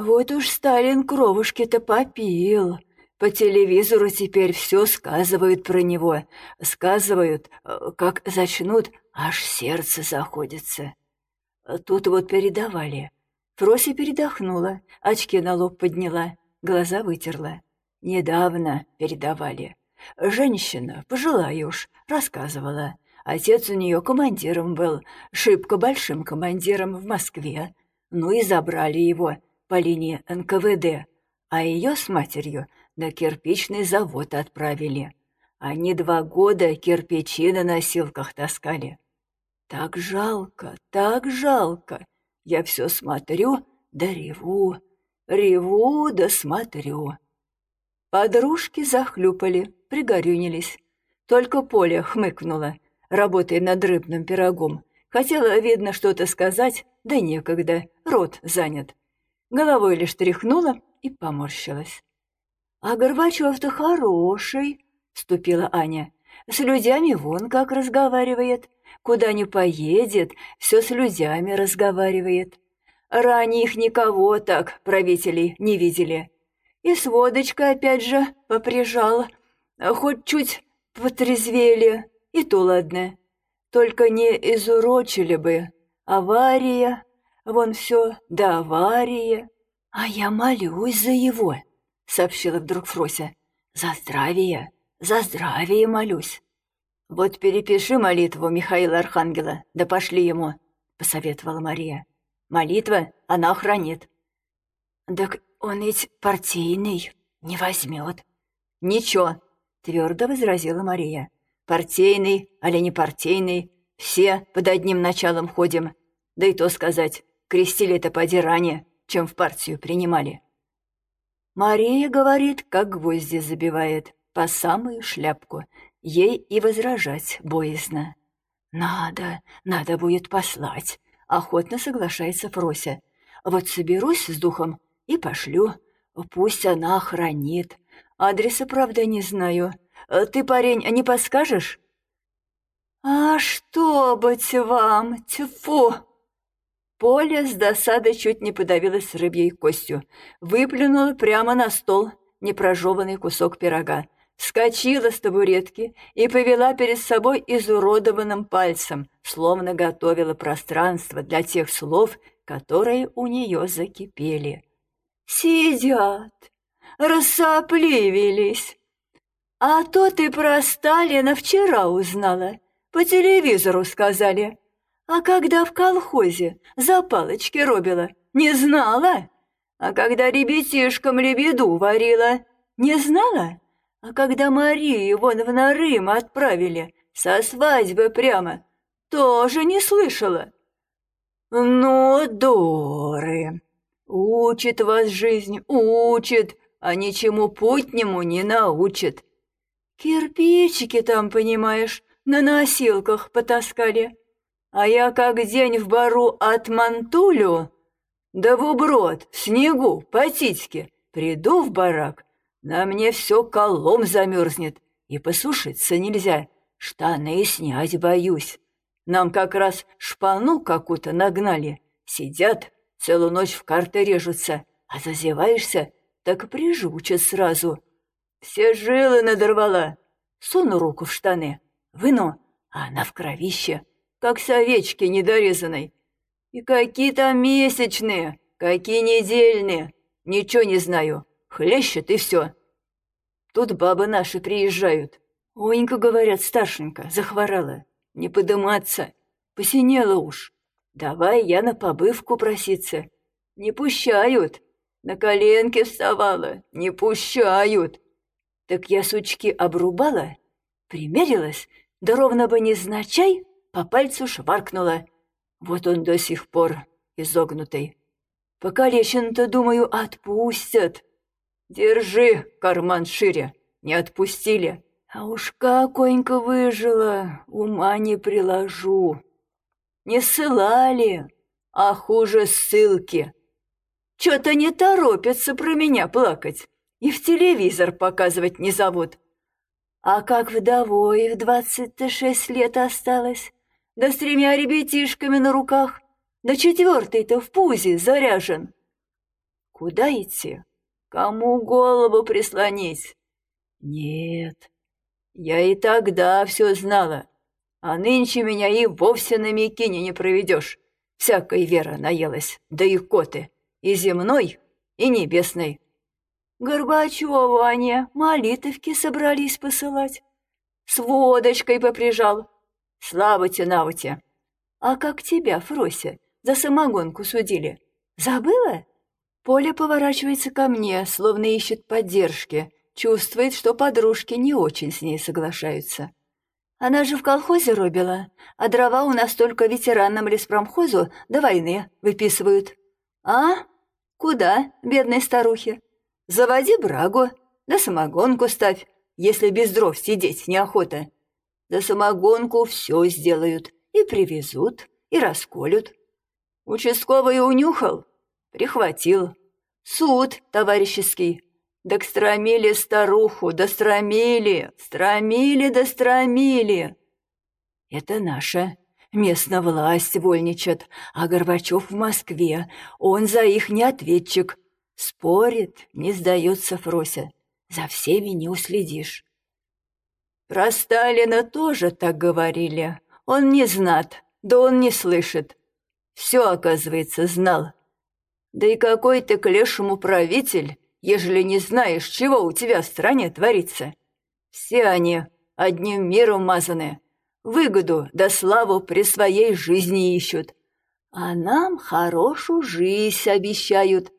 Вот уж Сталин кровушки-то попил. По телевизору теперь все сказывают про него. Сказывают, э, как зачнут, аж сердце заходится. Тут вот передавали. Фрося передохнула, очки на лоб подняла, глаза вытерла. Недавно передавали. Женщина, пожилая уж, рассказывала. Отец у нее командиром был, шибко большим командиром в Москве. Ну и забрали его по линии НКВД, а ее с матерью на кирпичный завод отправили. Они два года кирпичи на носилках таскали. Так жалко, так жалко. Я все смотрю да реву, реву да смотрю. Подружки захлюпали, пригорюнились. Только Поля хмыкнула, работая над рыбным пирогом. Хотела, видно, что-то сказать, да некогда, рот занят. Головой лишь тряхнула и поморщилась. «А Горбачев-то хороший», — вступила Аня. «С людьми вон как разговаривает. Куда ни поедет, все с людьми разговаривает. Ранее их никого так, правителей, не видели. И с водочкой опять же поприжал. Хоть чуть потрезвели, и то ладно. Только не изурочили бы. Авария, вон все, да авария. А я молюсь за его, сообщила вдруг Фрося. За здравие, за здравие молюсь. Вот перепиши молитву Михаила Архангела, да пошли ему, посоветовала Мария. Молитва она хранит. Так он ведь партийный, не возьмет. Ничего, твердо возразила Мария. Партийный, али не партийный, все под одним началом ходим. Да и то сказать, крестили это поди ранее, чем в партию принимали. Мария говорит, как гвозди забивает, по самую шляпку. Ей и возражать боязно. «Надо, надо будет послать», — охотно соглашается Фрося. «Вот соберусь с духом и пошлю. Пусть она хранит. Адреса, правда, не знаю. Ты, парень, не подскажешь?» «А что быть вам, тьфу!» Поля с досадой чуть не подавилась рыбьей костью, выплюнула прямо на стол непрожеванный кусок пирога, вскочила с табуретки и повела перед собой изуродованным пальцем, словно готовила пространство для тех слов, которые у нее закипели. Сидят, рассопливились. А то ты про Сталина вчера узнала, по телевизору сказали. А когда в колхозе за палочки робила, не знала? А когда ребятишкам лебеду варила, не знала? А когда Марию вон в Нарым отправили, со свадьбы прямо, тоже не слышала. Ну, дуры, Учит вас жизнь, учит, а ничему путнему не научит. Кирпичики там, понимаешь, на носилках потаскали. А я как день в бару от мантулю, да в уброд, в снегу, по титьке, приду в барак, на мне все колом замерзнет, и посушиться нельзя, штаны снять боюсь. Нам как раз шпану какую-то нагнали, сидят, Целую ночь в карты режутся, а зазеваешься, так прижучат сразу. Все жилы надорвала. Суну руку в штаны, выну, а она в кровище, как с овечки недорезанной. И какие там месячные, какие недельные, ничего не знаю, хлещет и все. Тут бабы наши приезжают. Онька, говорят, старшенька, захворала. Не подыматься, посинела уж. Давай я на побывку проситься. Не пущают. На коленке вставала. Не пущают. Так я сучки обрубала, примерилась, да ровно бы не значай, по пальцу шваркнула. Вот он до сих пор изогнутый. Покалечен-то, думаю, отпустят. Держи карман шире, не отпустили. А уж каконька выжила, ума не приложу. Не ссылали, а хуже ссылки. Чё-то не торопятся про меня плакать и в телевизор показывать не зовут. А как вдовой в двадцать шесть лет осталось, да с тремя ребятишками на руках, да четвертый-то в пузе заряжен. Куда идти? Кому голову прислонить? Нет, я и тогда все знала, а нынче меня и вовсе на Микине не проведешь. Всякой вера наелась, да и коты, и земной, и небесной. Горбачеву они молитовки собрались посылать. С водочкой поприжал. Навуте. А как тебя, Фрося, за самогонку судили? Забыла? Поля поворачивается ко мне, словно ищет поддержки, чувствует, что подружки не очень с ней соглашаются. Она же в колхозе робила, а дрова у нас только ветеранам леспромхозу до войны выписывают. А? Куда, бедной старухе? Заводи брагу, да самогонку ставь, если без дров сидеть неохота. За самогонку все сделают, и привезут, и расколют. Участковый унюхал, прихватил. Суд товарищеский. Да к стромили старуху, да стромили, стромили, да стромили. Это наша. Местная власть вольничает, а Горбачев в Москве. Он за их не ответчик. Спорит, не сдается Фрося. За всеми не уследишь. Про Сталина тоже так говорили. Он не знат, да он не слышит. Все, оказывается, знал. Да и какой ты к лешему правитель, ежели не знаешь, чего у тебя в стране творится. Все они одним миром мазаны, выгоду да славу при своей жизни ищут. А нам хорошую жизнь обещают.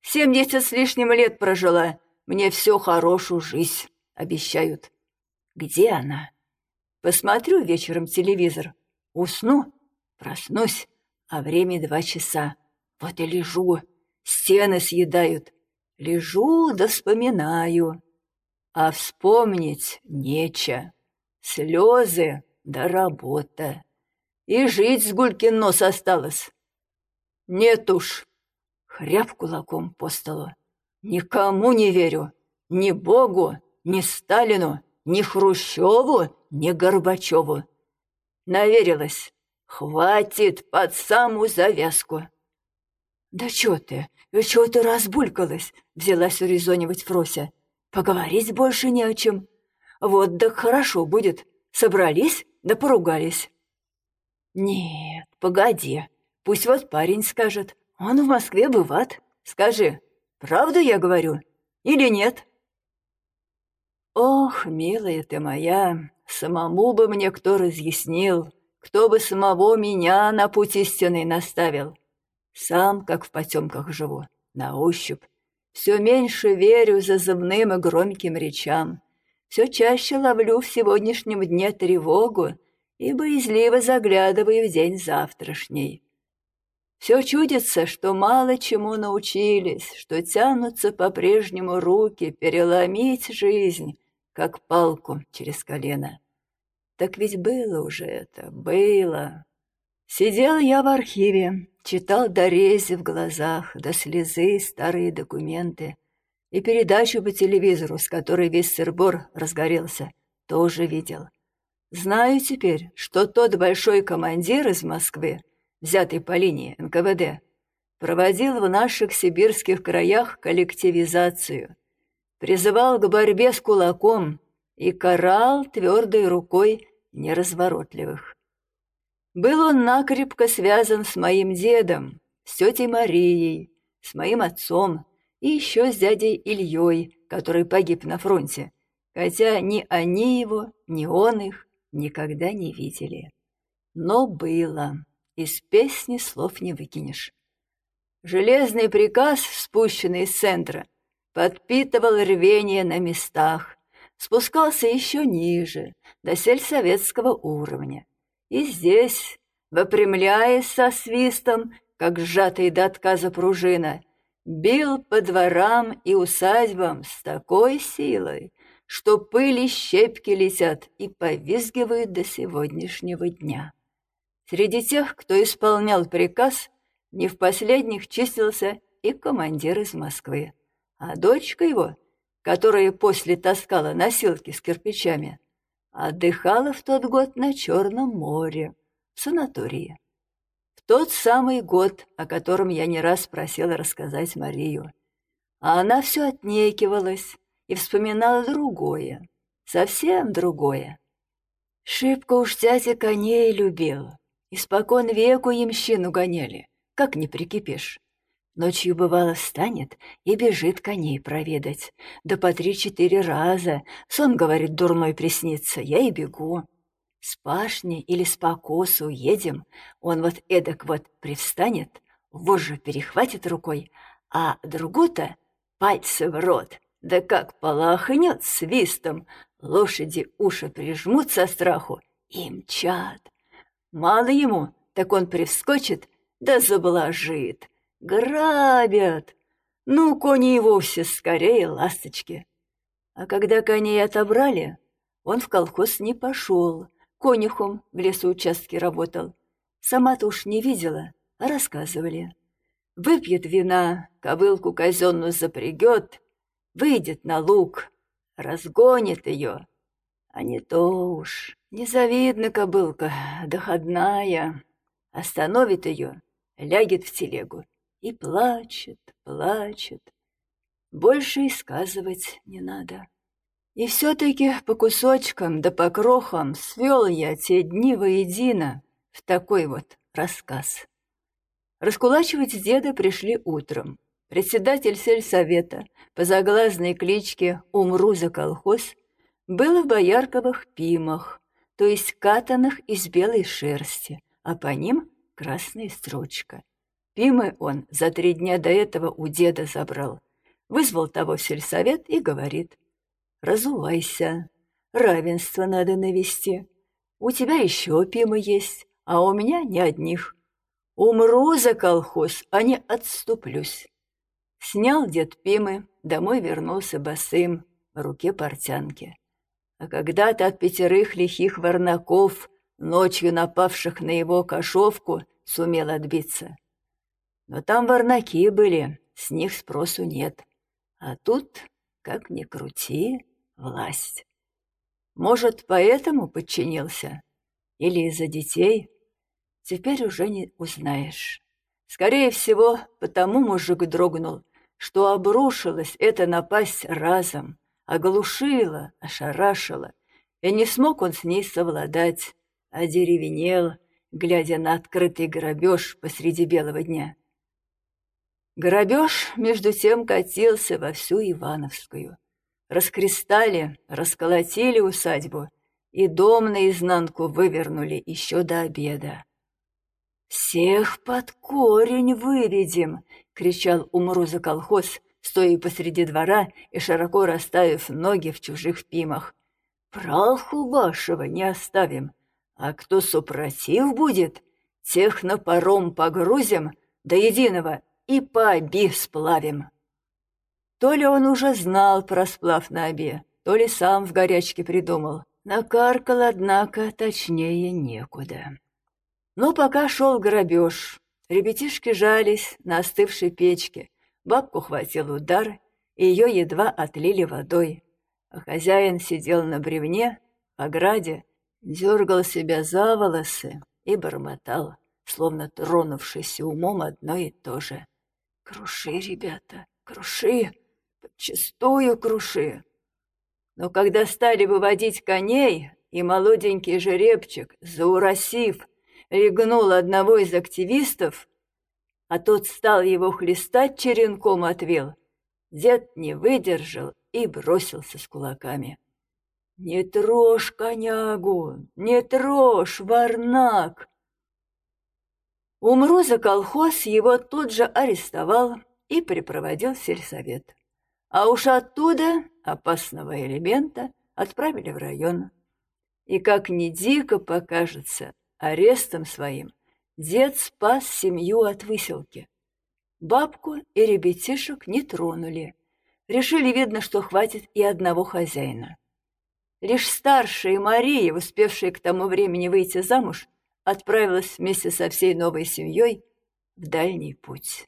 Семьдесят с лишним лет прожила, мне все хорошую жизнь обещают. Где она? Посмотрю вечером телевизор, усну, проснусь, а время два часа. Вот и лежу, стены съедают. Лежу да вспоминаю. А вспомнить нече. Слезы да работа. И жить с гулькин нос осталось. Нет уж. Хряб кулаком по столу. Никому не верю. Ни Богу, ни Сталину, ни Хрущеву, ни Горбачеву. Наверилась. Хватит под саму завязку. «Да чё ты? Чё ты разбулькалась?» — взялась урезонивать Фрося. «Поговорить больше не о чем. Вот так хорошо будет. Собрались, да поругались». «Нет, погоди. Пусть вот парень скажет. Он в Москве бывает. Скажи, правду я говорю или нет?» «Ох, милая ты моя, самому бы мне кто разъяснил, кто бы самого меня на путь истинный наставил. Сам, как в потемках живу, на ощупь. Все меньше верю зазывным и громким речам. Все чаще ловлю в сегодняшнем дне тревогу и боязливо заглядываю в день завтрашний. Все чудится, что мало чему научились, что тянутся по-прежнему руки переломить жизнь, как палку через колено. Так ведь было уже это, было. Сидел я в архиве, читал до рези в глазах, до слезы старые документы. И передачу по телевизору, с которой весь сырбор разгорелся, тоже видел. Знаю теперь, что тот большой командир из Москвы, взятый по линии НКВД, проводил в наших сибирских краях коллективизацию, призывал к борьбе с кулаком и карал твердой рукой неразворотливых. Был он накрепко связан с моим дедом, с тетей Марией, с моим отцом и еще с дядей Ильей, который погиб на фронте, хотя ни они его, ни он их никогда не видели. Но было, из песни слов не выкинешь. Железный приказ, спущенный из центра, подпитывал рвение на местах, спускался еще ниже, до сельсоветского уровня. И здесь, выпрямляясь со свистом, как сжатый до отказа пружина, бил по дворам и усадьбам с такой силой, что пыли щепки летят и повизгивают до сегодняшнего дня. Среди тех, кто исполнял приказ, не в последних числился и командир из Москвы, а дочка его, которая после таскала носилки с кирпичами, Отдыхала в тот год на Черном море, в санатории. В тот самый год, о котором я не раз просила рассказать Марию. А она все отнекивалась и вспоминала другое, совсем другое. Шибко уж тятя коней любил, испокон веку ямщину гоняли, как не прикипишь. Ночью, бывало, встанет и бежит коней проведать. Да по три-четыре раза. Сон, говорит, дурной приснится, я и бегу. С пашни или с покосу едем, он вот эдак вот привстанет, вожжу перехватит рукой, а другу-то пальцы в рот, да как полохнет свистом, лошади уши прижмут со страху и мчат. Мало ему, так он привскочит, да заблажит. Грабят! Ну, кони и вовсе скорее ласточки. А когда коней отобрали, он в колхоз не пошел, конюхом в лесоучастке работал. Сама-то уж не видела, а рассказывали. Выпьет вина, кобылку казенную запрягет, выйдет на луг, разгонит ее. А не то уж, незавидна кобылка, доходная. Остановит ее, лягет в телегу и плачет, плачет. Больше и сказывать не надо. И все-таки по кусочкам да по крохам свел я те дни воедино в такой вот рассказ. Раскулачивать деда пришли утром. Председатель сельсовета по заглазной кличке «Умру за колхоз» был в боярковых пимах, то есть катанных из белой шерсти, а по ним красная строчка. Пимы он за три дня до этого у деда забрал. Вызвал того в сельсовет и говорит, «Разувайся, равенство надо навести. У тебя еще пимы есть, а у меня ни одних. Умру за колхоз, а не отступлюсь». Снял дед пимы, домой вернулся босым, в руке портянки. А когда-то от пятерых лихих варнаков, ночью напавших на его кошовку, сумел отбиться. Но там варнаки были, с них спросу нет. А тут, как ни крути, власть. Может, поэтому подчинился? Или из-за детей? Теперь уже не узнаешь. Скорее всего, потому мужик дрогнул, что обрушилась эта напасть разом, оглушила, ошарашила, и не смог он с ней совладать, а деревенел, глядя на открытый грабеж посреди белого дня. Грабеж, между тем, катился во всю Ивановскую. Раскрестали, расколотили усадьбу и дом наизнанку вывернули еще до обеда. «Всех под корень выведем!» — кричал Умру за колхоз, стоя посреди двора и широко расставив ноги в чужих пимах. «Праху вашего не оставим, а кто супротив будет, тех на паром погрузим до единого и по оби сплавим. То ли он уже знал про сплав на обе, то ли сам в горячке придумал. Накаркал, однако, точнее некуда. Но пока шел грабеж, ребятишки жались на остывшей печке, бабку хватил удар, и ее едва отлили водой. А хозяин сидел на бревне, ограде, дергал себя за волосы и бормотал, словно тронувшийся умом одно и то же. Круши, ребята, круши, подчистую круши. Но когда стали выводить коней, и молоденький жеребчик, зауросив, легнул одного из активистов, а тот стал его хлестать черенком отвел, дед не выдержал и бросился с кулаками. «Не трожь конягу, не трожь, варнак!» Умру за колхоз, его тут же арестовал и припроводил в сельсовет. А уж оттуда опасного элемента отправили в район. И как ни дико покажется, арестом своим дед спас семью от выселки. Бабку и ребятишек не тронули. Решили, видно, что хватит и одного хозяина. Лишь старшая Мария, успевшая к тому времени выйти замуж, отправилась вместе со всей новой семьей в дальний путь.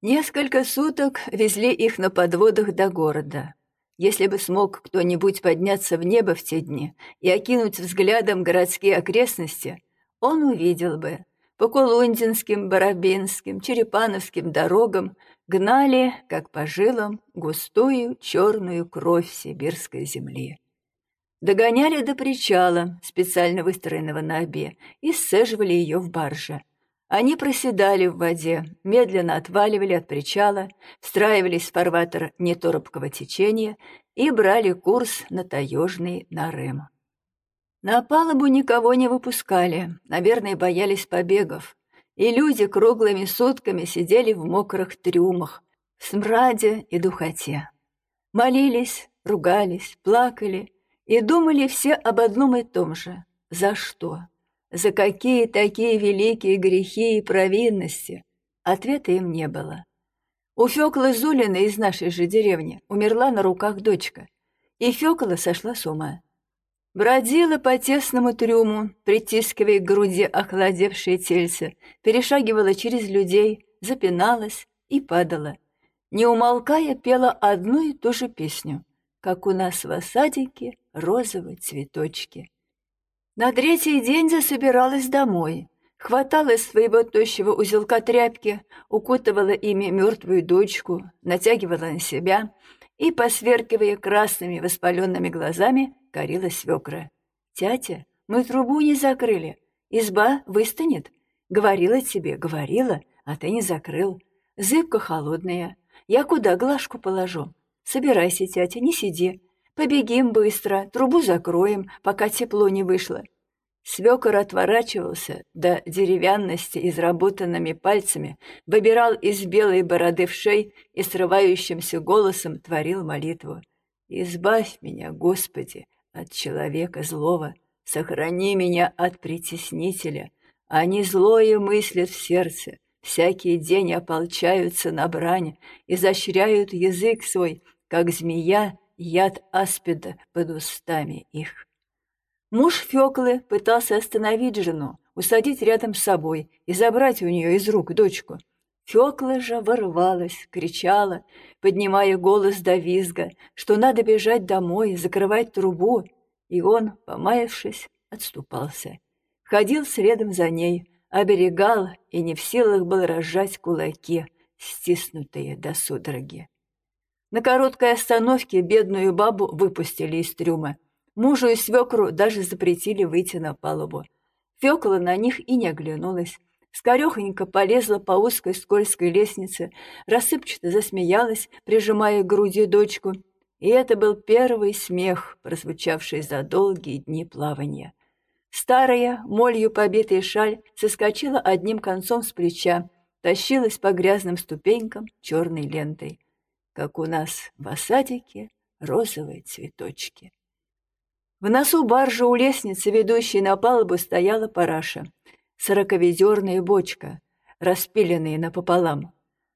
Несколько суток везли их на подводах до города. Если бы смог кто-нибудь подняться в небо в те дни и окинуть взглядом городские окрестности, он увидел бы по Колундинским, Барабинским, Черепановским дорогам гнали, как по жилам, густую черную кровь сибирской земли. Догоняли до причала, специально выстроенного на обе, и сцеживали ее в барже. Они проседали в воде, медленно отваливали от причала, встраивались в фарватер неторопкого течения и брали курс на таежный Нарым. На палубу никого не выпускали, наверное, боялись побегов, и люди круглыми сутками сидели в мокрых трюмах, в смраде и духоте. Молились, ругались, плакали и думали все об одном и том же — за что? За какие такие великие грехи и провинности? Ответа им не было. У Фёклы Зулина из нашей же деревни умерла на руках дочка, и Фёкла сошла с ума. Бродила по тесному трюму, притискивая к груди охладевшие тельце, перешагивала через людей, запиналась и падала. Не умолкая, пела одну и ту же песню, как у нас в осадике розовые цветочки. На третий день засобиралась домой, хватала из своего тощего узелка тряпки, укутывала ими мертвую дочку, натягивала на себя и, посверкивая красными воспаленными глазами, корила свекра. «Тятя, мы трубу не закрыли, изба выстанет. Говорила тебе, говорила, а ты не закрыл. Зыбка холодная, я куда глажку положу? Собирайся, тятя, не сиди, Побегим быстро, трубу закроем, пока тепло не вышло. Свекор отворачивался до деревянности изработанными пальцами, выбирал из белой бороды в шей и срывающимся голосом творил молитву. «Избавь меня, Господи, от человека злого, сохрани меня от притеснителя. Они злое мыслят в сердце, всякий день ополчаются на брань, изощряют язык свой, как змея, яд аспида под устами их. Муж Фёклы пытался остановить жену, усадить рядом с собой и забрать у нее из рук дочку. Фёкла же ворвалась, кричала, поднимая голос до визга, что надо бежать домой, закрывать трубу, и он, помаявшись, отступался. Ходил следом за ней, оберегал и не в силах был разжать кулаки, стиснутые до судороги. На короткой остановке бедную бабу выпустили из трюма. Мужу и свекру даже запретили выйти на палубу. Фёкла на них и не оглянулась. Скорёхонько полезла по узкой скользкой лестнице, рассыпчато засмеялась, прижимая к груди дочку. И это был первый смех, прозвучавший за долгие дни плавания. Старая, молью побитая шаль соскочила одним концом с плеча, тащилась по грязным ступенькам черной лентой как у нас в осадике розовые цветочки. В носу баржи у лестницы, ведущей на палубу, стояла параша, сороковедерная бочка, распиленная напополам.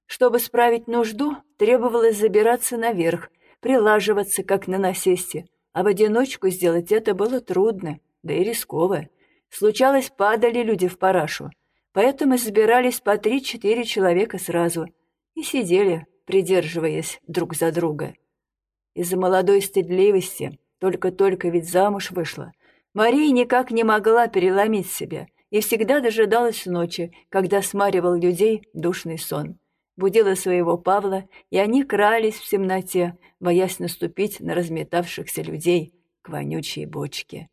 Чтобы справить нужду, требовалось забираться наверх, прилаживаться, как на насесте, а в одиночку сделать это было трудно, да и рисково. Случалось, падали люди в парашу, поэтому забирались по три-четыре человека сразу и сидели, придерживаясь друг за друга. Из-за молодой стыдливости, только-только ведь замуж вышла, Мария никак не могла переломить себя и всегда дожидалась ночи, когда смаривал людей душный сон. Будила своего Павла, и они крались в темноте, боясь наступить на разметавшихся людей к вонючей бочке.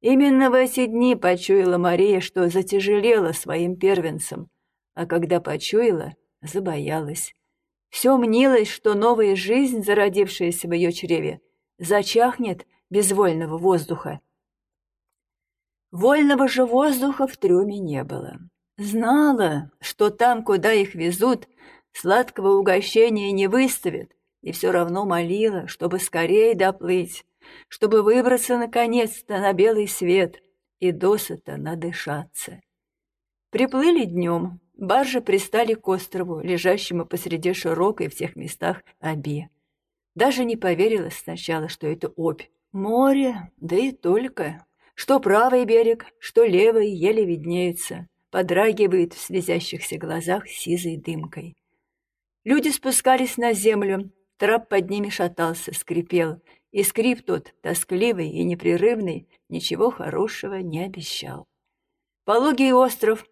Именно в эти дни почуяла Мария, что затяжелела своим первенцем, а когда почуяла, забоялась. Все мнилось, что новая жизнь, зародившаяся в ее чреве, зачахнет без вольного воздуха. Вольного же воздуха в трюме не было. Знала, что там, куда их везут, сладкого угощения не выставят, и все равно молила, чтобы скорее доплыть, чтобы выбраться наконец-то на белый свет и досыта надышаться. Приплыли днем, Баржи пристали к острову, лежащему посреди широкой в тех местах оби. Даже не поверила сначала, что это обь. Море, да и только. Что правый берег, что левый еле виднеются, подрагивает в слезящихся глазах сизой дымкой. Люди спускались на землю, трап под ними шатался, скрипел, и скрип тот, тоскливый и непрерывный, ничего хорошего не обещал. Пологий остров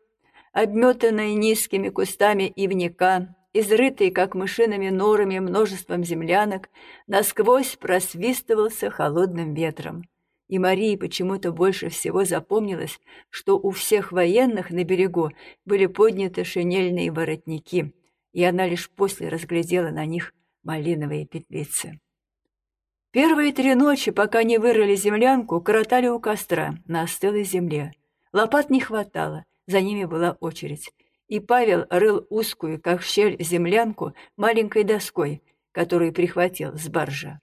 обметанная низкими кустами ивника, изрытый, как мышиными норами, множеством землянок, насквозь просвистывался холодным ветром. И Марии почему-то больше всего запомнилось, что у всех военных на берегу были подняты шинельные воротники, и она лишь после разглядела на них малиновые петлицы. Первые три ночи, пока не вырыли землянку, коротали у костра на остылой земле. Лопат не хватало, за ними была очередь. И Павел рыл узкую, как щель, землянку маленькой доской, которую прихватил с баржа.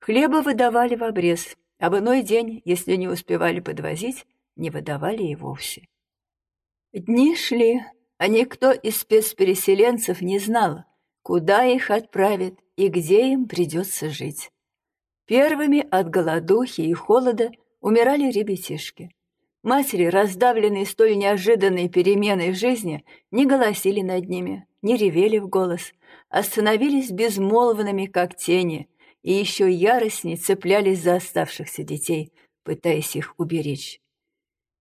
Хлеба выдавали в обрез, а в иной день, если не успевали подвозить, не выдавали и вовсе. Дни шли, а никто из спецпереселенцев не знал, куда их отправят и где им придется жить. Первыми от голодухи и холода умирали ребятишки. Матери, раздавленные столь неожиданной переменой в жизни, не голосили над ними, не ревели в голос, а становились безмолвными, как тени, и еще яростней цеплялись за оставшихся детей, пытаясь их уберечь.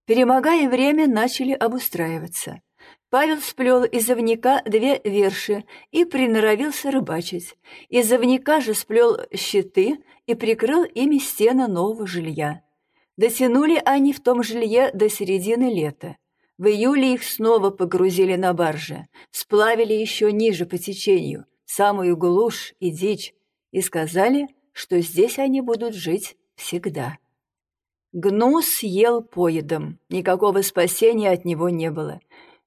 Перемогая время, начали обустраиваться. Павел сплел из овняка две верши и приноровился рыбачить. Из овняка же сплел щиты и прикрыл ими стены нового жилья. Дотянули они в том жилье до середины лета. В июле их снова погрузили на барже, сплавили еще ниже по течению, самую глушь и дичь, и сказали, что здесь они будут жить всегда. Гнус ел поедом, никакого спасения от него не было.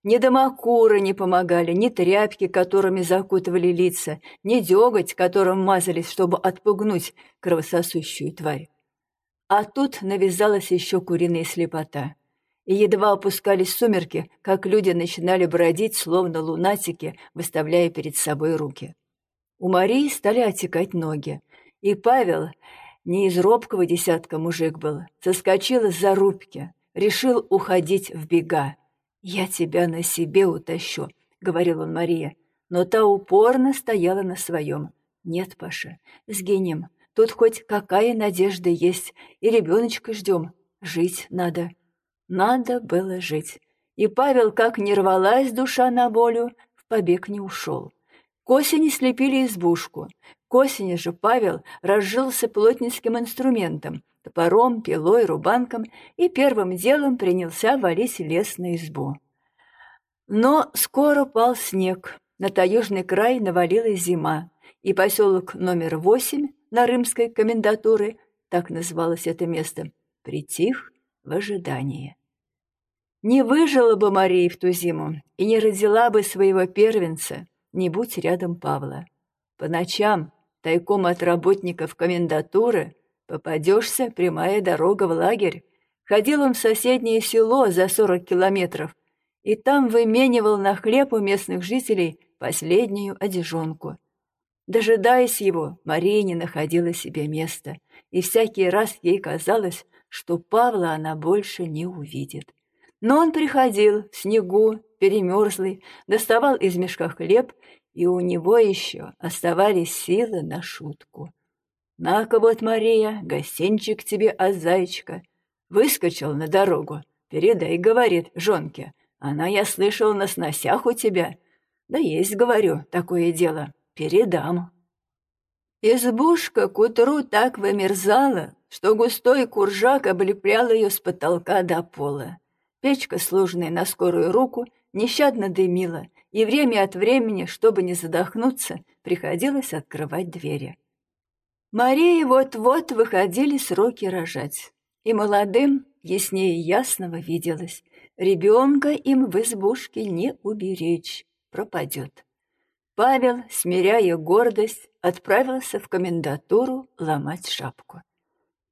Ни домокуры не помогали, ни тряпки, которыми закутывали лица, ни деготь, которым мазались, чтобы отпугнуть кровососущую тварь. А тут навязалась еще куриная слепота. И едва опускались сумерки, как люди начинали бродить, словно лунатики, выставляя перед собой руки. У Марии стали отекать ноги, и Павел, не из робкого десятка мужик был, соскочил из зарубки, решил уходить в бега. «Я тебя на себе утащу», — говорил он Мария, но та упорно стояла на своем. «Нет, Паша, сгинем. Тут хоть какая надежда есть, и ребеночка ждем. Жить надо». Надо было жить. И Павел, как не рвалась душа на волю, в побег не ушел. К осени слепили избушку. К осени же Павел разжился плотницким инструментом, топором, пилой, рубанком и первым делом принялся валить лес на избу. Но скоро пал снег, на таежный край навалилась зима, и поселок номер восемь на Рымской комендатуре, так называлось это место, притих в ожидании. Не выжила бы Мария в ту зиму и не родила бы своего первенца, не будь рядом Павла. По ночам, тайком от работников комендатуры, Попадешься, прямая дорога в лагерь. Ходил он в соседнее село за сорок километров, и там выменивал на хлеб у местных жителей последнюю одежонку. Дожидаясь его, Мария не находила себе места, и всякий раз ей казалось, что Павла она больше не увидит. Но он приходил в снегу, перемерзлый, доставал из мешка хлеб, и у него еще оставались силы на шутку. «На-ка вот, Мария, гостинчик тебе от зайчика». Выскочил на дорогу. «Передай, — говорит, — жонке. Она, я слышал, на сносях у тебя. Да есть, говорю, такое дело. Передам». Избушка к утру так вымерзала, что густой куржак облеплял ее с потолка до пола. Печка, сложенная на скорую руку, нещадно дымила, и время от времени, чтобы не задохнуться, приходилось открывать двери. Марии вот-вот выходили сроки рожать, и молодым яснее ясного виделось, ребенка им в избушке не уберечь, пропадет. Павел, смиряя гордость, отправился в комендатуру ломать шапку.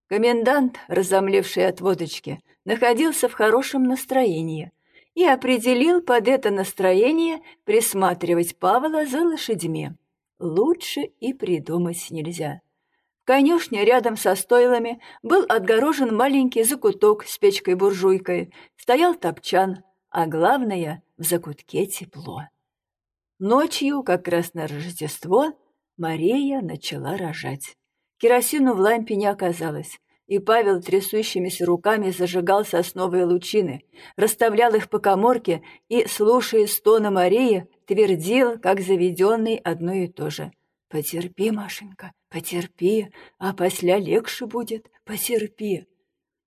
Комендант, разомлевший от водочки, находился в хорошем настроении и определил под это настроение присматривать Павла за лошадьми. Лучше и придумать нельзя конюшне рядом со стойлами был отгорожен маленький закуток с печкой-буржуйкой, стоял топчан, а главное — в закутке тепло. Ночью, как раз на Рождество, Мария начала рожать. Керосину в лампе не оказалось, и Павел трясущимися руками зажигал сосновые лучины, расставлял их по коморке и, слушая стона Марии, твердил, как заведенный, одно и то же. «Потерпи, Машенька, потерпи, а после легче будет, потерпи».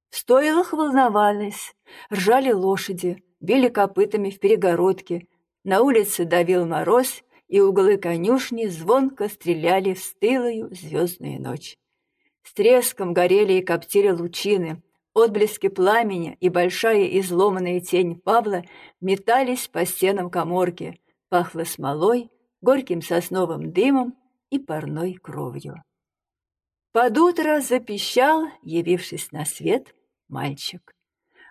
В стойлах волновались, ржали лошади, били копытами в перегородке, на улице давил мороз, и углы конюшни звонко стреляли в стылую звездную ночь. С треском горели и коптили лучины, отблески пламени и большая изломанная тень Павла метались по стенам коморки, пахло смолой, горьким сосновым дымом и парной кровью. Под утро запищал, явившись на свет, мальчик.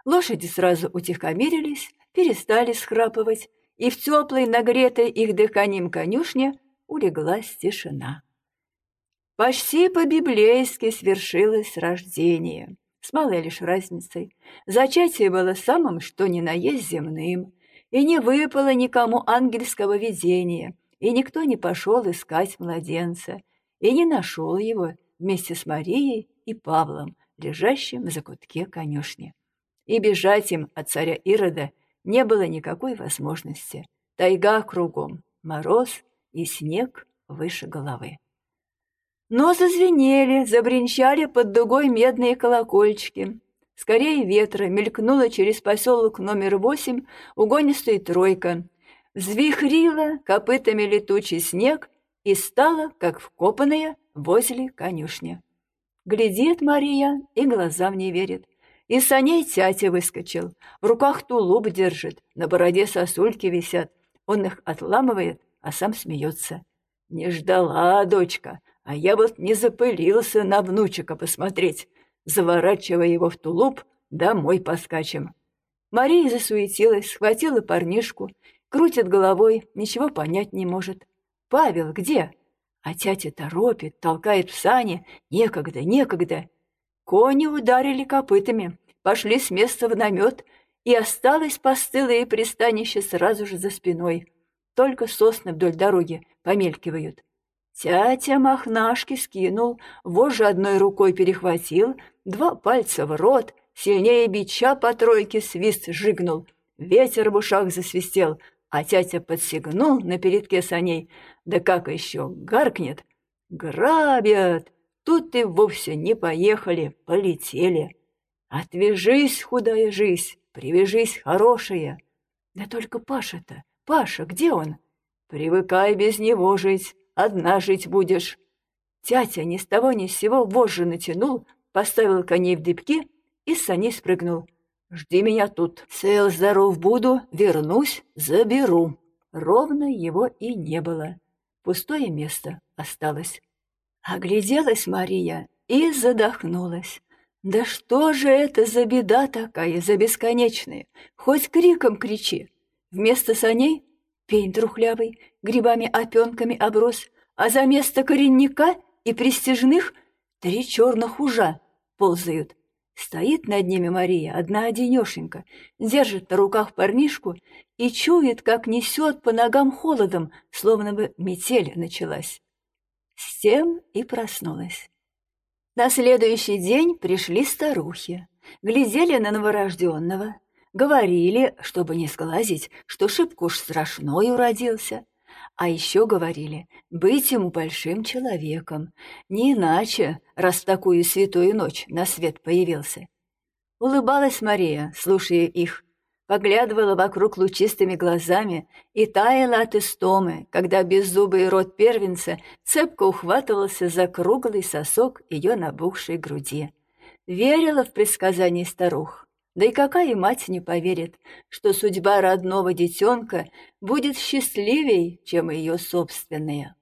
Лошади сразу утихомирились, перестали схрапывать, и в теплой, нагретой их дыханием конюшне улеглась тишина. Почти по-библейски свершилось рождение, с малой лишь разницей. Зачатие было самым, что ни на есть земным, и не выпало никому ангельского видения, и никто не пошел искать младенца, и не нашел его вместе с Марией и Павлом, лежащим в закутке конюшни. И бежать им от царя Ирода не было никакой возможности. Тайга кругом, мороз и снег выше головы. Но зазвенели, забринчали под дугой медные колокольчики. Скорее ветра мелькнула через поселок номер восемь угонистая тройка. Взвихрила копытами летучий снег и стала, как вкопанная, возле конюшни. Глядит Мария и глазам не верит. Из саней тятя выскочил, в руках тулуп держит, на бороде сосульки висят. Он их отламывает, а сам смеется. Не ждала, дочка, а я вот не запылился на внучика посмотреть. Заворачивая его в тулуп, домой поскачем. Мария засуетилась, схватила парнишку, крутит головой, ничего понять не может. «Павел где?» А тятя торопит, толкает в сани. Некогда, некогда. Кони ударили копытами, пошли с места в намет, и осталось постылое пристанище сразу же за спиной. Только сосны вдоль дороги помелькивают. Тятя махнашки скинул, вожжи одной рукой перехватил, два пальца в рот, сильнее бича по тройке свист жигнул. Ветер в ушах засвистел, а тятя подсигнул на передке саней. Да как еще гаркнет! Грабят! Тут и вовсе не поехали, полетели. Отвяжись, худая жизнь, привяжись, хорошая. Да только Паша-то, Паша, где он? Привыкай без него жить, одна жить будешь. Тятя ни с того ни с сего вожжи натянул, поставил коней в дыбки и с саней спрыгнул. «Жди меня тут. Цел здоров буду, вернусь, заберу». Ровно его и не было. Пустое место осталось. Огляделась Мария и задохнулась. Да что же это за беда такая, за бесконечная? Хоть криком кричи. Вместо саней пень трухлявый, грибами-опенками оброс, а за место коренника и пристежных три черных ужа ползают. Стоит над ними Мария, одна-одинешенька, держит на руках парнишку и чует, как несет по ногам холодом, словно бы метель началась. С тем и проснулась. На следующий день пришли старухи, глядели на новорожденного, говорили, чтобы не сглазить, что шибко страшной уродился, а еще говорили, быть ему большим человеком, не иначе, раз такую святую ночь на свет появился. Улыбалась Мария, слушая их, поглядывала вокруг лучистыми глазами и таяла от истомы, когда беззубый рот первенца цепко ухватывался за круглый сосок ее набухшей груди. Верила в предсказания старух. Да и какая мать не поверит, что судьба родного детенка будет счастливей, чем ее собственная.